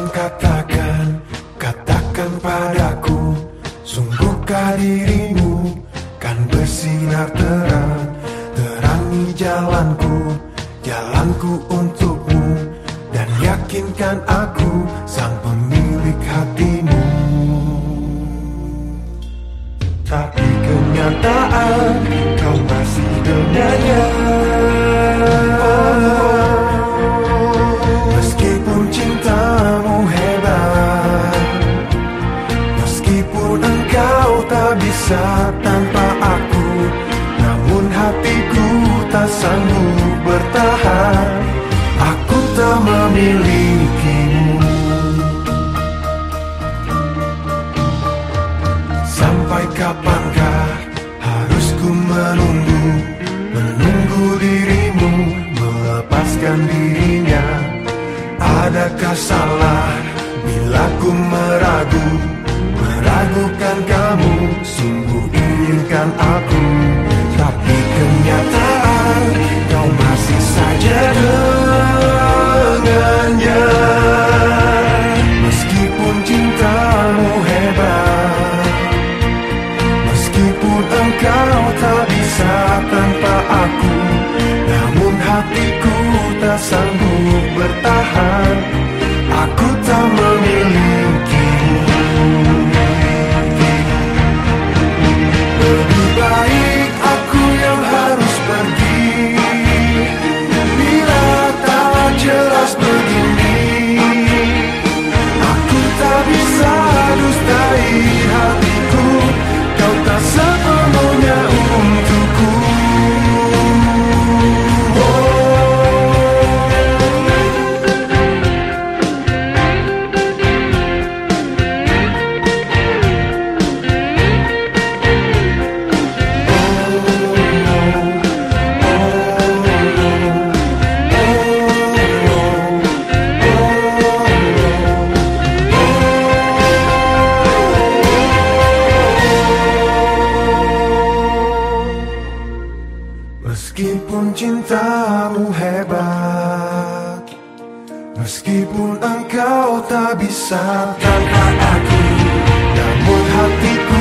Katakan, katakan, katakan padaku Sungguhkah dirimu kan bersinar terang Terangi jalanku, jalanku untukmu Dan yakinkan aku sang pemilik hati. Bisa tanpa aku. Namun hatiku tak sanggup bertahan. Aku tak memilikimu. Sampai kapankah harus ku menunggu? Menunggu dirimu melepaskan dirinya. Adakah salah bila ku meragu? Meragukan kamu sanggup bertahan. Aku tak memilikimu Meskipun cintamu hebat. Meskipun engkau tak bisa tanpa aku Namun hatiku